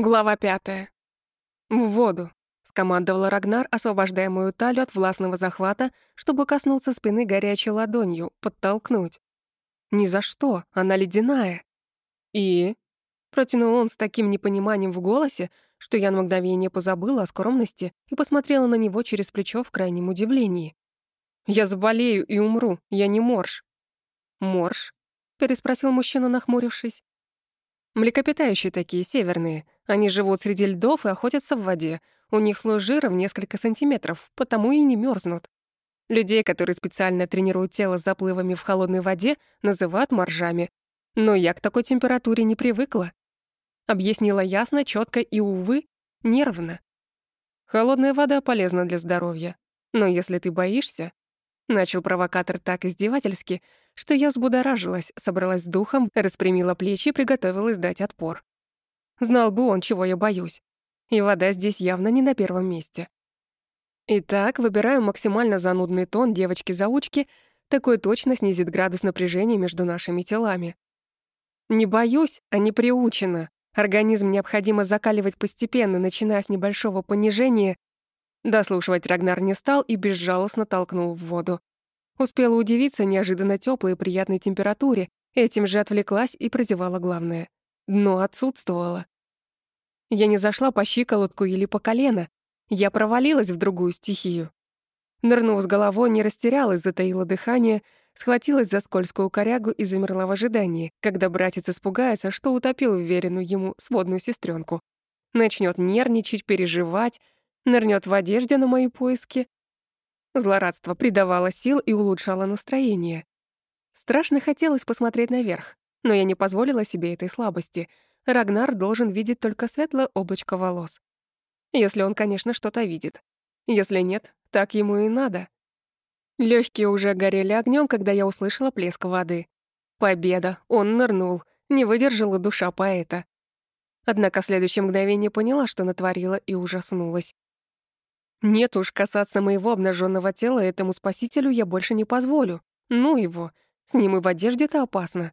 Глава пятая. «В воду», — скомандовала Рагнар, освобождая мою талию от властного захвата, чтобы коснуться спины горячей ладонью, подтолкнуть. «Ни за что, она ледяная». «И?» — протянул он с таким непониманием в голосе, что я на мгновение позабыла о скромности и посмотрела на него через плечо в крайнем удивлении. «Я заболею и умру, я не морж». «Морж?» — переспросил мужчина, нахмурившись. Млекопитающие такие, северные. Они живут среди льдов и охотятся в воде. У них слой жира в несколько сантиметров, потому и не мерзнут. Людей, которые специально тренируют тело заплывами в холодной воде, называют моржами. Но я к такой температуре не привыкла. Объяснила ясно, четко и, увы, нервно. Холодная вода полезна для здоровья. Но если ты боишься, Начал провокатор так издевательски, что я взбудоражилась, собралась с духом, распрямила плечи и приготовилась дать отпор. Знал бы он, чего я боюсь. И вода здесь явно не на первом месте. Итак, выбираю максимально занудный тон девочки-заучки, такой точно снизит градус напряжения между нашими телами. Не боюсь, а не приучена. Организм необходимо закаливать постепенно, начиная с небольшого понижения Дослушивать Рагнар не стал и безжалостно толкнул в воду. Успела удивиться неожиданно теплой и приятной температуре, этим же отвлеклась и прозевала главное. Дно отсутствовало. Я не зашла по щиколотку или по колено, я провалилась в другую стихию. Нырнув с головой, не растерялась, затаила дыхание, схватилась за скользкую корягу и замерла в ожидании, когда братец испугается, что утопил уверенную ему сводную сестренку. Начнет нервничать, переживать, нырнет в одежде на мои поиски. Злорадство придавало сил и улучшало настроение. Страшно хотелось посмотреть наверх, но я не позволила себе этой слабости. Рагнар должен видеть только светлое облачко волос. Если он, конечно, что-то видит. Если нет, так ему и надо. Легкие уже горели огнем, когда я услышала плеск воды. Победа! Он нырнул. Не выдержала душа поэта. Однако в следующее мгновение поняла, что натворила, и ужаснулась. Нет уж, касаться моего обнаженного тела этому спасителю я больше не позволю. Ну его, с ним и в одежде-то опасно.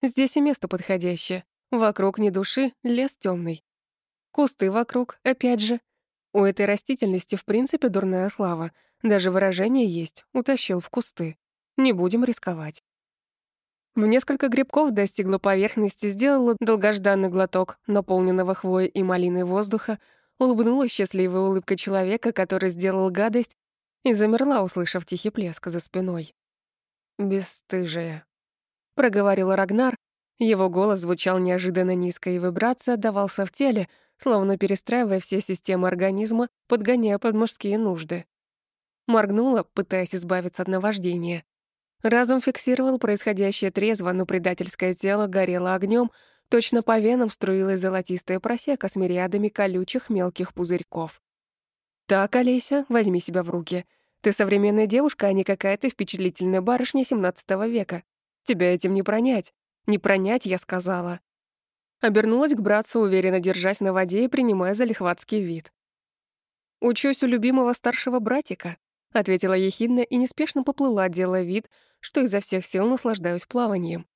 Здесь и место подходящее. Вокруг ни души, лес темный. Кусты вокруг, опять же. У этой растительности в принципе дурная слава. Даже выражение есть «утащил в кусты». Не будем рисковать. В несколько грибков достигла поверхности, сделала долгожданный глоток наполненного хвоей и малиной воздуха, улыбнулась счастливой улыбкой человека, который сделал гадость, и замерла, услышав тихий плеск за спиной. «Бесстыжая», — проговорил Рагнар. Его голос звучал неожиданно низко, и вибрация отдавался в теле, словно перестраивая все системы организма, подгоняя под мужские нужды. Моргнула, пытаясь избавиться от наваждения. Разум фиксировал происходящее трезво, но предательское тело горело огнем, Точно по венам струилась золотистая просека с мириадами колючих мелких пузырьков. «Так, Олеся, возьми себя в руки. Ты современная девушка, а не какая-то впечатлительная барышня XVII века. Тебя этим не пронять. Не пронять, я сказала». Обернулась к братцу, уверенно держась на воде и принимая залихватский вид. «Учусь у любимого старшего братика», — ответила ехидно и неспешно поплыла, делая вид, что изо всех сил наслаждаюсь плаванием.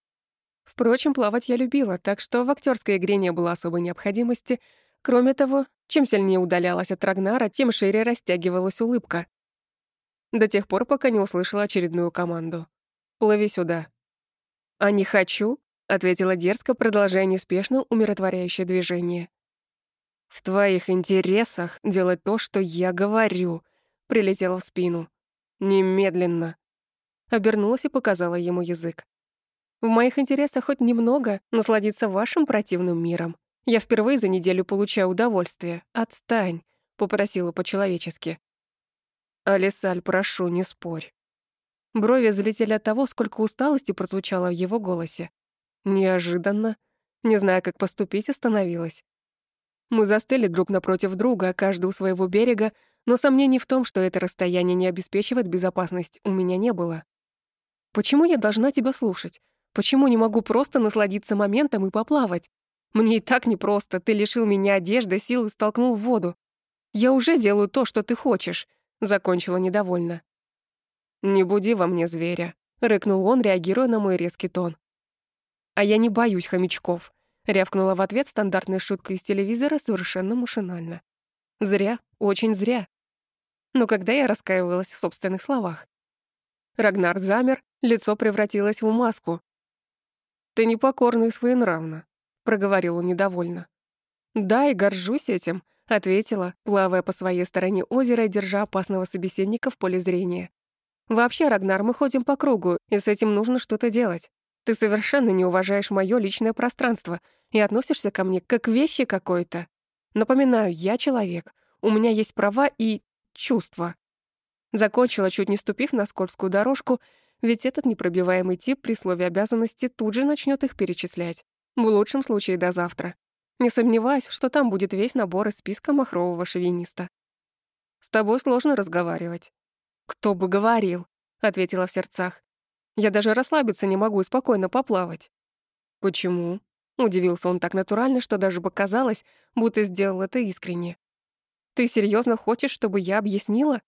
Впрочем, плавать я любила, так что в актерской игре не было особой необходимости. Кроме того, чем сильнее удалялась от Рагнара, тем шире растягивалась улыбка. До тех пор, пока не услышала очередную команду. «Плыви сюда». «А не хочу», — ответила дерзко, продолжая неспешно умиротворяющее движение. «В твоих интересах делать то, что я говорю», — прилетела в спину. «Немедленно». Обернулась и показала ему язык. В моих интересах хоть немного насладиться вашим противным миром. Я впервые за неделю получаю удовольствие. Отстань», — попросила по-человечески. «Алисаль, прошу, не спорь». Брови залетели от того, сколько усталости прозвучало в его голосе. Неожиданно. Не зная, как поступить, остановилась. Мы застыли друг напротив друга, каждый у своего берега, но сомнений в том, что это расстояние не обеспечивает безопасность, у меня не было. «Почему я должна тебя слушать? Почему не могу просто насладиться моментом и поплавать? Мне и так непросто, ты лишил меня одежды, сил и столкнул в воду. Я уже делаю то, что ты хочешь», — закончила недовольно. «Не буди во мне зверя», — рыкнул он, реагируя на мой резкий тон. «А я не боюсь хомячков. Рявкнула в ответ стандартной шуткой из телевизора совершенно машинально. Зря, очень зря. Но когда я раскаивалась в собственных словах? Рагнар замер, лицо превратилось в маску. «Ты непокорна и своенравна», — проговорил он недовольно. «Да, и горжусь этим», — ответила, плавая по своей стороне озера и держа опасного собеседника в поле зрения. «Вообще, Рагнар, мы ходим по кругу, и с этим нужно что-то делать. Ты совершенно не уважаешь моё личное пространство и относишься ко мне как к вещи какой-то. Напоминаю, я человек, у меня есть права и чувства». Закончила, чуть не ступив на скользкую дорожку, ведь этот непробиваемый тип при слове обязанности тут же начнет их перечислять. В лучшем случае до завтра. Не сомневаюсь, что там будет весь набор из списка махрового шовиниста. «С тобой сложно разговаривать». «Кто бы говорил», — ответила в сердцах. «Я даже расслабиться не могу и спокойно поплавать». «Почему?» — удивился он так натурально, что даже показалось, будто сделал это искренне. «Ты серьезно хочешь, чтобы я объяснила?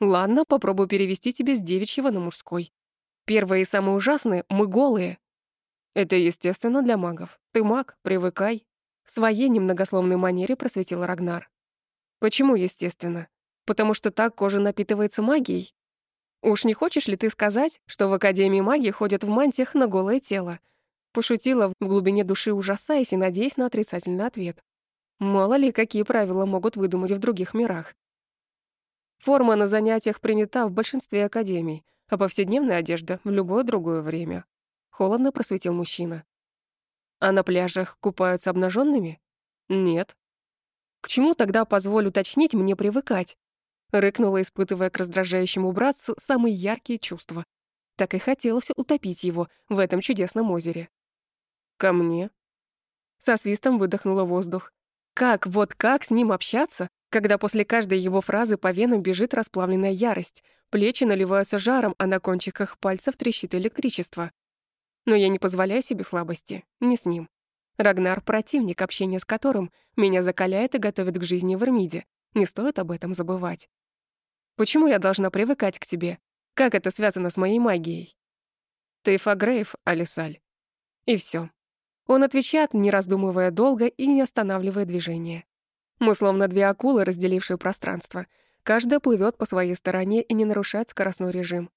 Ладно, попробую перевести тебе с девичьего на мужской. Первое и самое ужасное — мы голые. Это естественно для магов. Ты маг, привыкай. В своей немногословной манере просветил Рагнар. Почему, естественно? Потому что так кожа напитывается магией? Уж не хочешь ли ты сказать, что в Академии магии ходят в мантиях на голое тело? Пошутила в глубине души, ужасаясь и надеясь на отрицательный ответ. Мало ли, какие правила могут выдумать в других мирах. Форма на занятиях принята в большинстве академий, а повседневная одежда — в любое другое время. Холодно просветил мужчина. А на пляжах купаются обнаженными? Нет. К чему тогда, позволь уточнить, мне привыкать? Рыкнула, испытывая к раздражающему братцу самые яркие чувства. Так и хотелось утопить его в этом чудесном озере. Ко мне. Со свистом выдохнула воздух. Как, вот как с ним общаться, когда после каждой его фразы по венам бежит расплавленная ярость, плечи наливаются жаром, а на кончиках пальцев трещит электричество. Но я не позволяю себе слабости, не с ним. Рагнар — противник, общение с которым меня закаляет и готовит к жизни в Эрмиде. Не стоит об этом забывать. Почему я должна привыкать к тебе? Как это связано с моей магией? Ты Фагрейв, Алисаль. И все. Он отвечает, не раздумывая долго и не останавливая движение. Мы словно две акулы, разделившие пространство. Каждая плывет по своей стороне и не нарушает скоростной режим.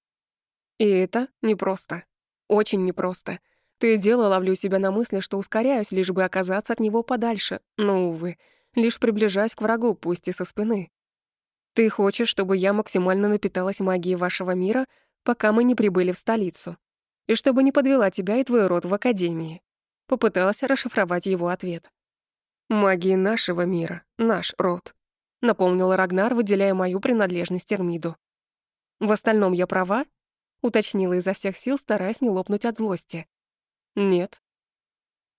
И это непросто. Очень непросто. То и дело ловлю себя на мысли, что ускоряюсь, лишь бы оказаться от него подальше. Но, увы, лишь приближаюсь к врагу, пусть и со спины. Ты хочешь, чтобы я максимально напиталась магией вашего мира, пока мы не прибыли в столицу. И чтобы не подвела тебя и твой род в академии. Попыталась расшифровать его ответ. Магии нашего мира, наш род. Напомнил Рагнар, выделяя мою принадлежность Эрмиду. В остальном я права? уточнила изо всех сил, стараясь не лопнуть от злости. Нет.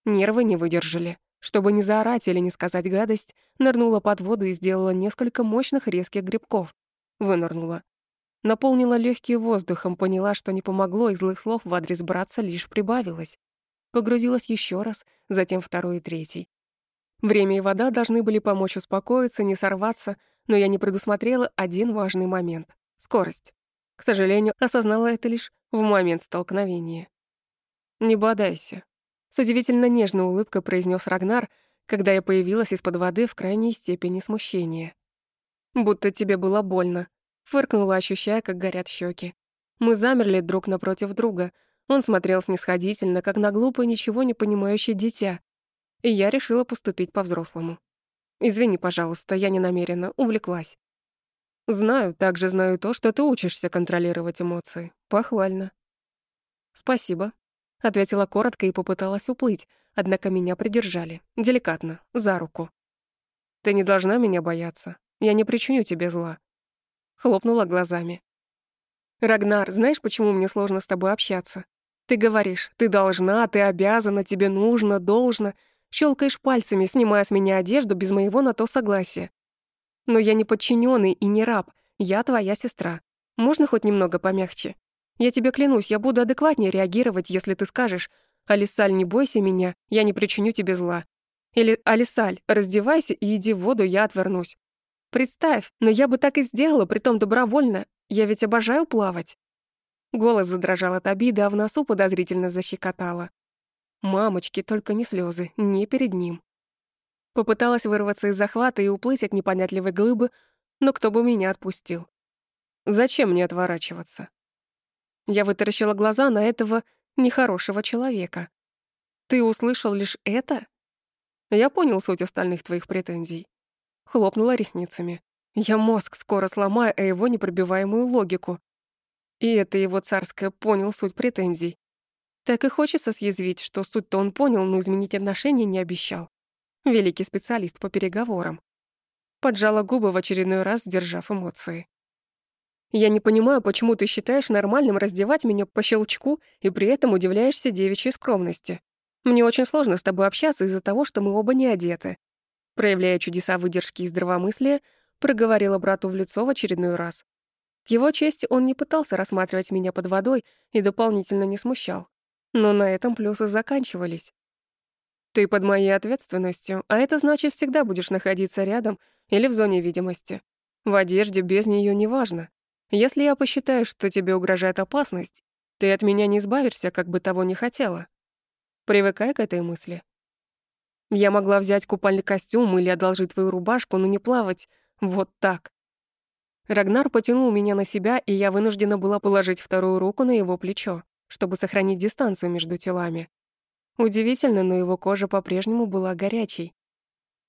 Нервы не выдержали. Чтобы не заорать или не сказать гадость, нырнула под воду и сделала несколько мощных резких грибков. Вынырнула. Наполнила легкие воздухом, поняла, что не помогло, и злых слов в адрес братца лишь прибавилось. Погрузилась еще раз, затем второй и третий. Время и вода должны были помочь успокоиться, не сорваться, но я не предусмотрела один важный момент — скорость. К сожалению, осознала это лишь в момент столкновения. «Не бодайся», — с удивительно нежной улыбкой произнес Рагнар, когда я появилась из-под воды в крайней степени смущения. «Будто тебе было больно», — фыркнула, ощущая, как горят щеки. Мы замерли друг напротив друга. Он смотрел снисходительно, как на глупое, ничего не понимающее дитя. И я решила поступить по-взрослому. «Извини, пожалуйста, я не намерена, увлеклась». Знаю, также знаю то, что ты учишься контролировать эмоции. Похвально. Спасибо, ответила коротко и попыталась уплыть, однако меня придержали, деликатно, за руку. Ты не должна меня бояться. Я не причиню тебе зла. Хлопнула глазами. Рагнар, знаешь, почему мне сложно с тобой общаться? Ты говоришь, ты должна, ты обязана, тебе нужно, должно. Щелкаешь пальцами, снимая с меня одежду без моего на то согласия. Но я не подчиненный и не раб. Я твоя сестра. Можно хоть немного помягче? Я тебе клянусь, я буду адекватнее реагировать, если ты скажешь «Алисаль, не бойся меня, я не причиню тебе зла». Или «Алисаль, раздевайся и иди в воду, я отвернусь». Представь, но я бы так и сделала, притом добровольно. Я ведь обожаю плавать. Голос задрожал от обиды, а в носу подозрительно защекотало. Мамочки, только не слезы, не перед ним. Попыталась вырваться из захвата и уплыть от непонятливой глыбы, но кто бы меня отпустил. Зачем мне отворачиваться? Я вытаращила глаза на этого нехорошего человека. Ты услышал лишь это? Я понял суть остальных твоих претензий. Хлопнула ресницами. Я мозг скоро сломаю, а его непробиваемую логику. И это его царское понял суть претензий. Так и хочется съязвить, что суть-то он понял, но изменить отношения не обещал. Великий специалист по переговорам. Поджала губы в очередной раз, сдержав эмоции. Я не понимаю, почему ты считаешь нормальным раздевать меня по щелчку и при этом удивляешься девичьей скромности. Мне очень сложно с тобой общаться из-за того, что мы оба не одеты. Проявляя чудеса выдержки и здравомыслия, проговорила брату в лицо в очередной раз. К его чести он не пытался рассматривать меня под водой и дополнительно не смущал. Но на этом плюсы заканчивались. Ты под моей ответственностью, а это значит, всегда будешь находиться рядом или в зоне видимости. В одежде без нее неважно. Если я посчитаю, что тебе угрожает опасность, ты от меня не избавишься, как бы того не хотела. Привыкай к этой мысли. Я могла взять купальный костюм или одолжить твою рубашку, но не плавать вот так. Рагнар потянул меня на себя, и я вынуждена была положить вторую руку на его плечо, чтобы сохранить дистанцию между телами. Удивительно, но его кожа по-прежнему была горячей.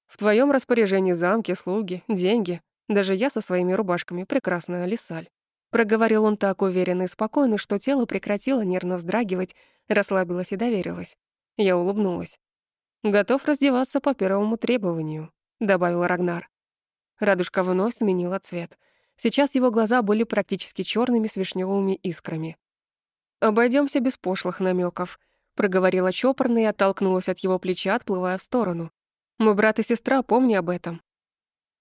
В твоем распоряжении замки, слуги, деньги. Даже я со своими рубашками прекрасная лисаль. Проговорил он так уверенно и спокойно, что тело прекратило нервно вздрагивать, расслабилось и доверилось. Я улыбнулась. «Готов раздеваться по первому требованию», — добавил Рагнар. Радужка вновь сменила цвет. Сейчас его глаза были практически черными с вишневыми искрами. Обойдемся без пошлых намеков, проговорила чопорно и оттолкнулась от его плеча, отплывая в сторону. «Мой брат и сестра, помни об этом».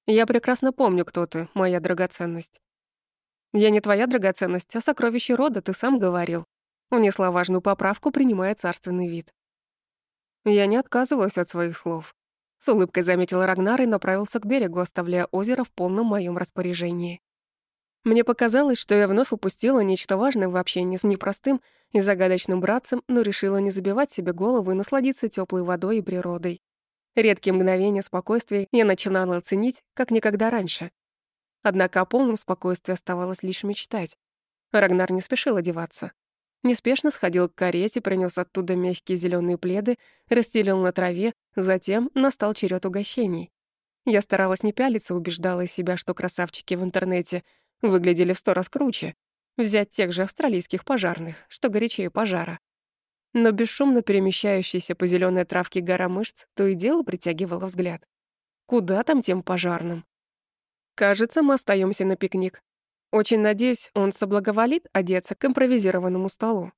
«Я прекрасно помню, кто ты, моя драгоценность». «Я не твоя драгоценность, а сокровище рода, ты сам говорил». Унесла важную поправку, принимая царственный вид. Я не отказываюсь от своих слов. С улыбкой заметил Рагнар и направился к берегу, оставляя озеро в полном моем распоряжении. Мне показалось, что я вновь упустила нечто важное в общении с непростым и загадочным братцем, но решила не забивать себе голову и насладиться теплой водой и природой. Редкие мгновения спокойствия я начинала оценить, как никогда раньше. Однако о полном спокойствии оставалось лишь мечтать. Рагнар не спешил одеваться. Неспешно сходил к карете, принес оттуда мягкие зеленые пледы, расстелил на траве, затем настал черед угощений. Я старалась не пялиться, убеждала себя, что красавчики в интернете выглядели в сто раз круче. Взять тех же австралийских пожарных, что горячее пожара. Но бесшумно перемещающаяся по зеленой травке гора мышц то и дело притягивала взгляд. Куда там тем пожарным? Кажется, мы остаемся на пикник. Очень надеюсь, он соблаговолит одеться к импровизированному столу.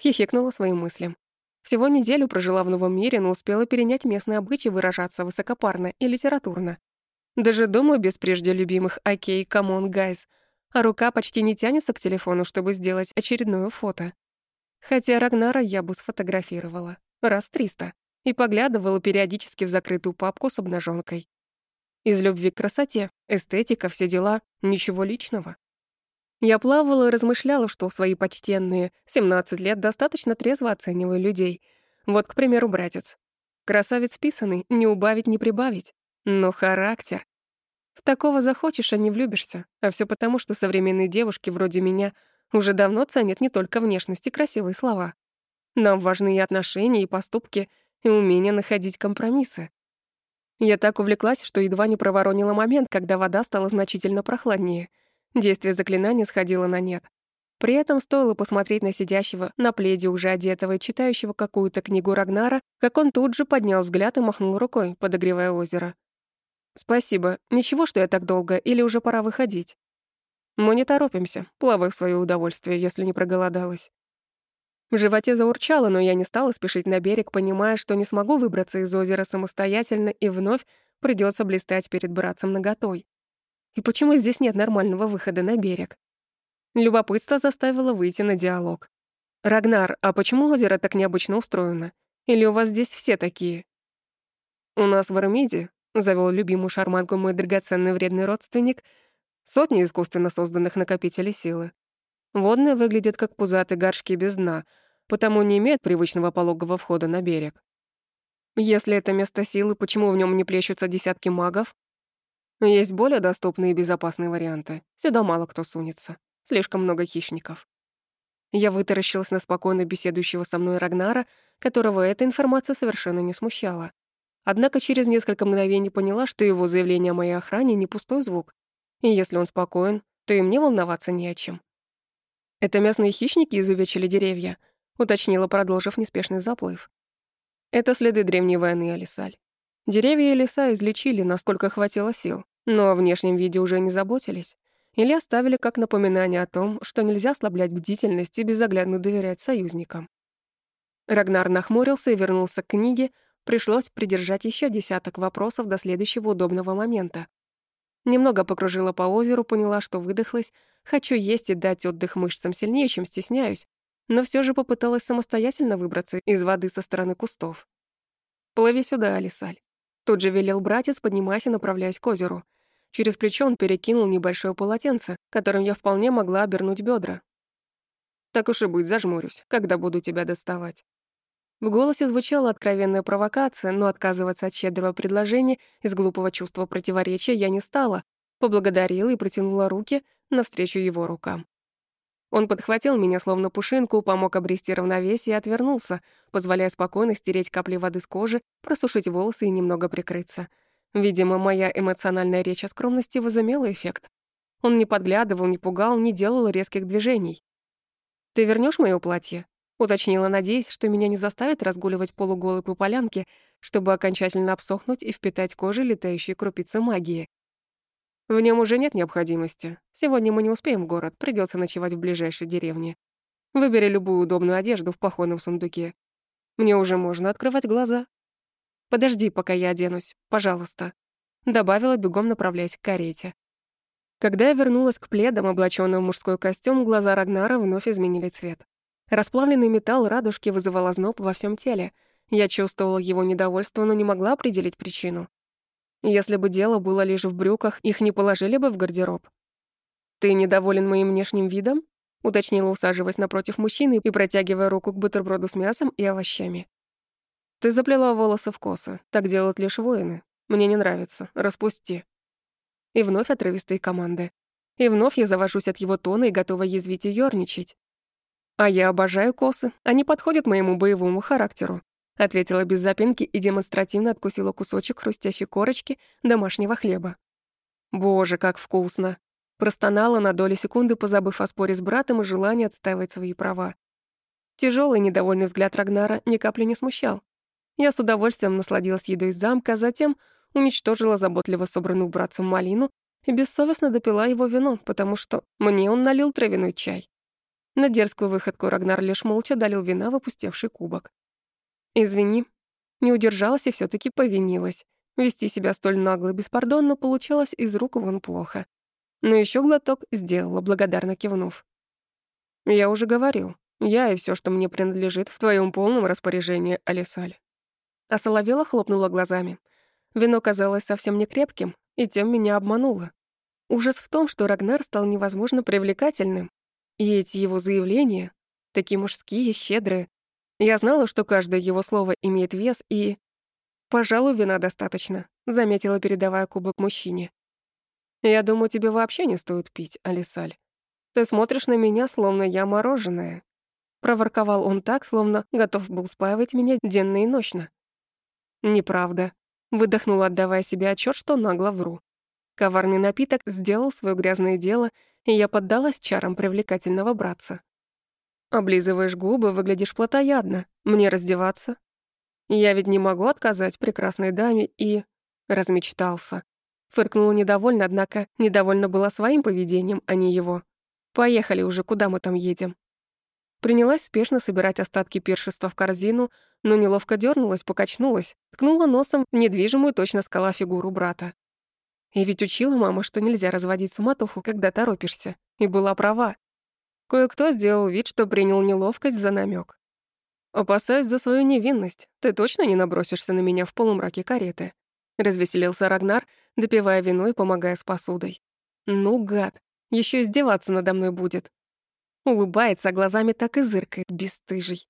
Хихикнула своим мыслям. Всего неделю прожила в новом мире, но успела перенять местные обычаи выражаться высокопарно и литературно. Даже думаю без прежде любимых «Окей, come on, guys», а рука почти не тянется к телефону, чтобы сделать очередное фото. Хотя Рагнара я бы сфотографировала. Раз триста. И поглядывала периодически в закрытую папку с обнаженкой. Из любви к красоте, эстетика, все дела, ничего личного. Я плавала и размышляла, что в свои почтенные 17 лет достаточно трезво оцениваю людей. Вот, к примеру, братец. Красавец писанный, не убавить, не прибавить. Но характер. В такого захочешь, а не влюбишься. А все потому, что современные девушки вроде меня уже давно ценят не только внешность и красивые слова. Нам важны и отношения, и поступки, и умение находить компромиссы. Я так увлеклась, что едва не проворонила момент, когда вода стала значительно прохладнее. Действие заклинания сходило на нет. При этом стоило посмотреть на сидящего на пледе уже одетого и читающего какую-то книгу Рагнара, как он тут же поднял взгляд и махнул рукой, подогревая озеро. «Спасибо. Ничего, что я так долго, или уже пора выходить?» «Мы не торопимся. Плавай в своё удовольствие, если не проголодалась». В животе заурчало, но я не стала спешить на берег, понимая, что не смогу выбраться из озера самостоятельно и вновь придется блистать перед братцем наготой. И почему здесь нет нормального выхода на берег? Любопытство заставило выйти на диалог. «Рагнар, а почему озеро так необычно устроено? Или у вас здесь все такие?» «У нас в Армиде», — завел любимую шарманку мой драгоценный вредный родственник, сотни искусственно созданных накопителей силы. Водные выглядят как пузатые горшки без дна, потому не имеет привычного пологого входа на берег. Если это место силы, почему в нем не плещутся десятки магов? Есть более доступные и безопасные варианты. Сюда мало кто сунется. Слишком много хищников. Я вытаращилась на спокойно беседующего со мной Рагнара, которого эта информация совершенно не смущала. Однако через несколько мгновений поняла, что его заявление о моей охране не пустой звук. И если он спокоен, то и мне волноваться не о чем. «Это местные хищники изувечили деревья», — уточнила, продолжив неспешный заплыв. «Это следы древней войны, Алисаль. Деревья и леса излечили, насколько хватило сил, но о внешнем виде уже не заботились. Или оставили как напоминание о том, что нельзя ослаблять бдительность и безоглядно доверять союзникам. Рагнар нахмурился и вернулся к книге, Пришлось придержать еще десяток вопросов до следующего удобного момента. Немного покружила по озеру, поняла, что выдохлась, хочу есть и дать отдых мышцам сильнее, чем стесняюсь, но все же попыталась самостоятельно выбраться из воды со стороны кустов. «Плыви сюда, Алисаль». Тут же велел братец, поднимаясь и направляясь к озеру. Через плечо он перекинул небольшое полотенце, которым я вполне могла обернуть бедра. «Так уж и быть, зажмурюсь, когда буду тебя доставать». В голосе звучала откровенная провокация, но отказываться от щедрого предложения из глупого чувства противоречия я не стала, поблагодарила и протянула руки навстречу его рукам. Он подхватил меня словно пушинку, помог обрести равновесие и отвернулся, позволяя спокойно стереть капли воды с кожи, просушить волосы и немного прикрыться. Видимо, моя эмоциональная речь о скромности возымела эффект. Он не подглядывал, не пугал, не делал резких движений. «Ты вернешь моё платье?» Уточнила, надеясь, что меня не заставят разгуливать полуголой по полянке, чтобы окончательно обсохнуть и впитать в кожу летающие крупицы магии. В нем уже нет необходимости. Сегодня мы не успеем в город, придется ночевать в ближайшей деревне. Выбери любую удобную одежду в походном сундуке. Мне уже можно открывать глаза. Подожди, пока я оденусь, пожалуйста. Добавила, бегом направляясь к карете. Когда я вернулась к пледам, облачённым в мужской костюм, глаза Рагнара вновь изменили цвет. Расплавленный металл радужки вызывал озноб во всем теле. Я чувствовала его недовольство, но не могла определить причину. Если бы дело было лишь в брюках, их не положили бы в гардероб. «Ты недоволен моим внешним видом?» — уточнила, усаживаясь напротив мужчины и протягивая руку к бутерброду с мясом и овощами. «Ты заплела волосы в косы. Так делают лишь воины. Мне не нравится. Распусти». И вновь отрывистые команды. И вновь я завожусь от его тона и готова язвить и ёрничать. «А я обожаю косы. Они подходят моему боевому характеру», ответила без запинки и демонстративно откусила кусочек хрустящей корочки домашнего хлеба. «Боже, как вкусно!» Простонала на долю секунды, позабыв о споре с братом и желании отстаивать свои права. Тяжелый недовольный взгляд Рагнара ни капли не смущал. Я с удовольствием насладилась едой замка, а затем уничтожила заботливо собранную братцем малину и бессовестно допила его вино, потому что мне он налил травяной чай. На дерзкую выходку Рагнар лишь молча долил вина в опустевший кубок. «Извини». Не удержалась и все таки повинилась. Вести себя столь нагло и беспардонно получалось из рук вон плохо. Но еще глоток сделала, благодарно кивнув. «Я уже говорил. Я и все, что мне принадлежит, в твоем полном распоряжении, Алисаль». А Соловела хлопнула глазами. Вино казалось совсем не крепким, и тем меня обмануло. Ужас в том, что Рагнар стал невозможно привлекательным, и эти его заявления, такие мужские, щедрые. Я знала, что каждое его слово имеет вес, и... «Пожалуй, вина достаточно», — заметила, передавая кубок мужчине. «Я думаю, тебе вообще не стоит пить, Алисаль. Ты смотришь на меня, словно я мороженое». Проворковал он так, словно готов был спаивать меня денно и ночно. «Неправда», — выдохнула, отдавая себе отчет, что нагло вру. Коварный напиток сделал свое грязное дело, и я поддалась чарам привлекательного братца. «Облизываешь губы, выглядишь плотоядно. Мне раздеваться?» «Я ведь не могу отказать прекрасной даме и...» Размечтался. Фыркнула недовольно, однако недовольна была своим поведением, а не его. «Поехали уже, куда мы там едем?» Принялась спешно собирать остатки пиршества в корзину, но неловко дернулась, покачнулась, ткнула носом в недвижимую точно скала фигуру брата. И ведь учила мама, что нельзя разводить суматоху, когда торопишься. И была права. Кое-кто сделал вид, что принял неловкость за намек. «Опасаюсь за свою невинность. Ты точно не набросишься на меня в полумраке кареты?» Развеселился Рагнар, допивая вино и помогая с посудой. «Ну, гад, еще издеваться надо мной будет». Улыбается, а глазами так и зыркает, бесстыжий.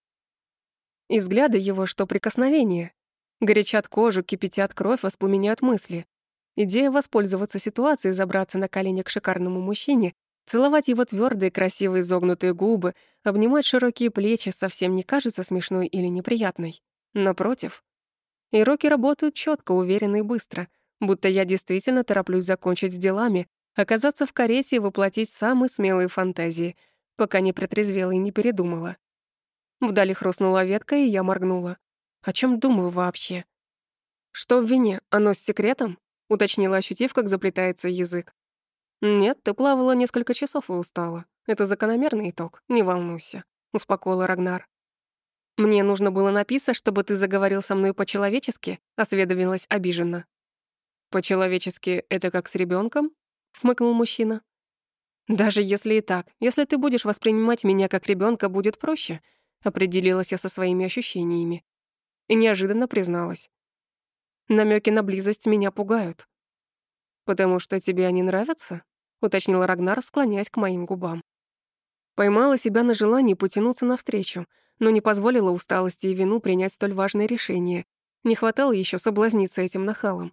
И взгляды его, что прикосновения. Горячат кожу, кипятят кровь, воспламеняют мысли. Идея воспользоваться ситуацией, забраться на колени к шикарному мужчине, целовать его твердые, красивые изогнутые губы, обнимать широкие плечи совсем не кажется смешной или неприятной. Напротив. И руки работают четко, уверенно и быстро, будто я действительно тороплюсь закончить с делами, оказаться в карете и воплотить самые смелые фантазии, пока не протрезвела и не передумала. Вдали хрустнула ветка, и я моргнула. О чем думаю вообще? Что в вине? Оно с секретом? Уточнила, ощутив, как заплетается язык. Нет, ты плавала несколько часов и устала. Это закономерный итог, не волнуйся, успокоила Рагнар. Мне нужно было написать, чтобы ты заговорил со мной по-человечески, осведомилась обиженно. По-человечески это как с ребенком? хмыкнул мужчина. Даже если и так, если ты будешь воспринимать меня как ребенка, будет проще, определилась я со своими ощущениями. И неожиданно призналась. Намеки на близость меня пугают. «Потому что тебе они нравятся?» — уточнил Рагнар, склоняясь к моим губам. Поймала себя на желании потянуться навстречу, но не позволила усталости и вину принять столь важное решение. Не хватало еще соблазниться этим нахалом.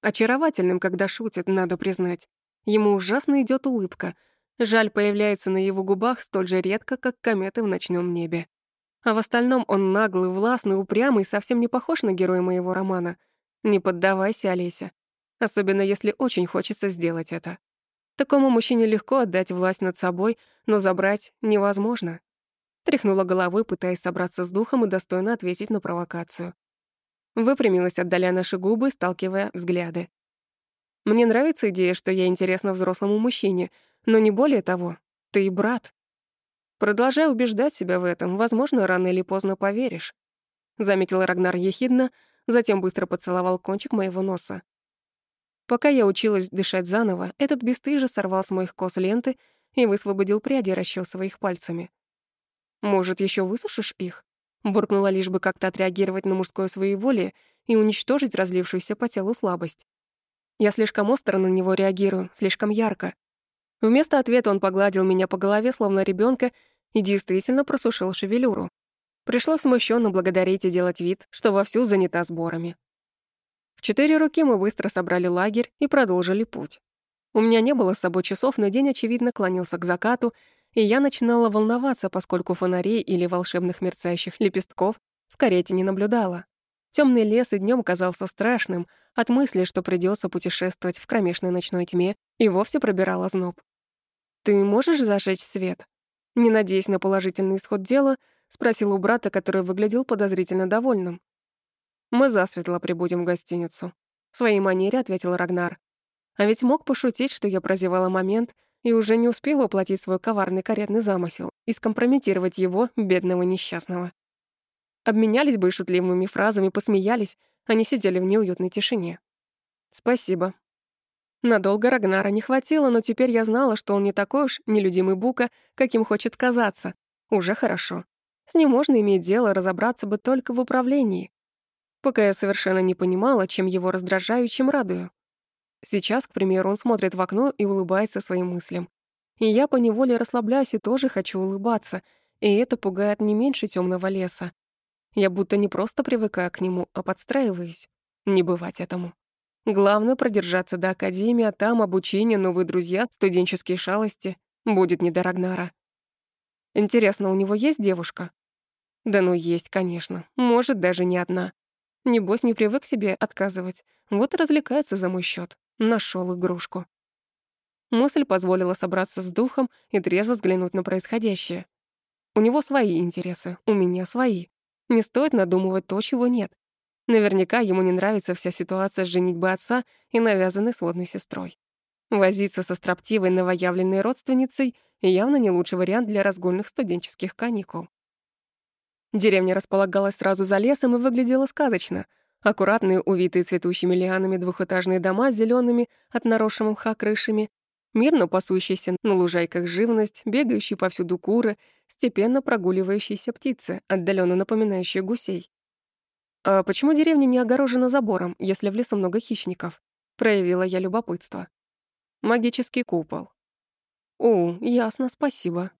Очаровательным, когда шутит, надо признать. Ему ужасно идет улыбка. Жаль появляется на его губах столь же редко, как кометы в ночном небе. А в остальном он наглый, властный, упрямый, совсем не похож на героя моего романа. Не поддавайся, Олеся. Особенно если очень хочется сделать это. Такому мужчине легко отдать власть над собой, но забрать невозможно. Тряхнула головой, пытаясь собраться с духом и достойно ответить на провокацию. Выпрямилась, отдаля наши губы, сталкивая взгляды. Мне нравится идея, что я интересна взрослому мужчине, но не более того. Ты и брат. Продолжай убеждать себя в этом, возможно, рано или поздно поверишь. Заметил Рагнар ехидно, затем быстро поцеловал кончик моего носа. Пока я училась дышать заново, этот бесстыже сорвал с моих кос ленты и высвободил пряди, расчесывая их пальцами. «Может, еще высушишь их?» Буркнула лишь бы как-то отреагировать на мужское своеволие и уничтожить разлившуюся по телу слабость. Я слишком остро на него реагирую, слишком ярко. Вместо ответа он погладил меня по голове, словно ребенка, и действительно просушил шевелюру. Пришлось смущенно благодарить и делать вид, что вовсю занята сборами. В четыре руки мы быстро собрали лагерь и продолжили путь. У меня не было с собой часов, но день, очевидно, клонился к закату, и я начинала волноваться, поскольку фонарей или волшебных мерцающих лепестков в карете не наблюдала. Темный лес и днем казался страшным, от мысли, что придется путешествовать в кромешной ночной тьме, и вовсе пробирала зноб. «Ты можешь зажечь свет?» Не надеясь на положительный исход дела, спросил у брата, который выглядел подозрительно довольным. «Мы засветло прибудем в гостиницу», — в своей манере ответил Рагнар. А ведь мог пошутить, что я прозевала момент и уже не успела воплотить свой коварный каретный замысел и скомпрометировать его, бедного несчастного. Обменялись бы шутливыми фразами, посмеялись, они сидели в неуютной тишине. «Спасибо». Надолго Рагнара не хватило, но теперь я знала, что он не такой уж нелюдимый бука, каким хочет казаться. Уже хорошо. С ним можно иметь дело, разобраться бы только в управлении. Пока я совершенно не понимала, чем его раздражаю чем радую. Сейчас, к примеру, он смотрит в окно и улыбается своим мыслям. И я поневоле расслабляюсь и тоже хочу улыбаться, и это пугает не меньше темного леса. Я будто не просто привыкаю к нему, а подстраиваюсь. Не бывать этому. Главное — продержаться до академии, а там обучение, новые друзья, студенческие шалости. Будет не до Рагнара. Интересно, у него есть девушка? Да ну есть, конечно. Может, даже не одна. Небось, не привык себе отказывать. Вот и развлекается за мой счет. Нашел игрушку. Мысль позволила собраться с духом и трезво взглянуть на происходящее. У него свои интересы, у меня свои. Не стоит надумывать то, чего нет. Наверняка ему не нравится вся ситуация с женитьбой отца и навязанной сводной сестрой. Возиться со строптивой новоявленной родственницей явно не лучший вариант для разгульных студенческих каникул. Деревня располагалась сразу за лесом и выглядела сказочно. Аккуратные, увитые цветущими лианами двухэтажные дома с зелёными от мха крышами, мирно пасущаяся на лужайках живность, бегающие повсюду куры, степенно прогуливающиеся птицы, отдаленно напоминающие гусей. «А почему деревня не огорожена забором, если в лесу много хищников?» Проявила я любопытство. «Магический купол». «О, ясно, спасибо».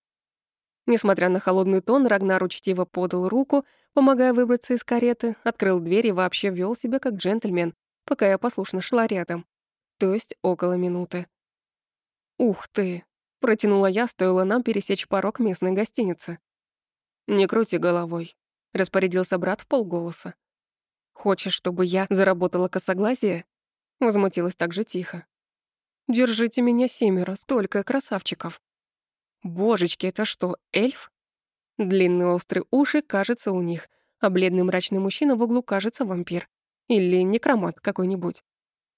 Несмотря на холодный тон, Рагнар учтиво подал руку, помогая выбраться из кареты, открыл дверь и вообще вел себя как джентльмен, пока я послушно шла рядом. То есть около минуты. «Ух ты!» — протянула я, стоило нам пересечь порог местной гостиницы. «Не крути головой», — распорядился брат в полголоса. «Хочешь, чтобы я заработала косоглазие?» — возмутилась так же тихо. «Держите меня семеро, столько красавчиков». «Божечки, это что, эльф?» Длинные острые уши, кажется, у них, а бледный мрачный мужчина в углу, кажется, вампир. Или некромат какой-нибудь.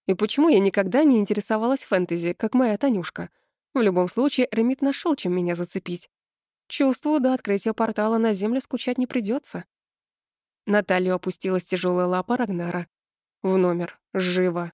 И почему я никогда не интересовалась фэнтези, как моя Танюшка? В любом случае, Ремит нашел, чем меня зацепить. Чувствую, до открытия портала на землю скучать не придется. На талию опустилась тяжелая лапа Рагнара. В номер. Живо.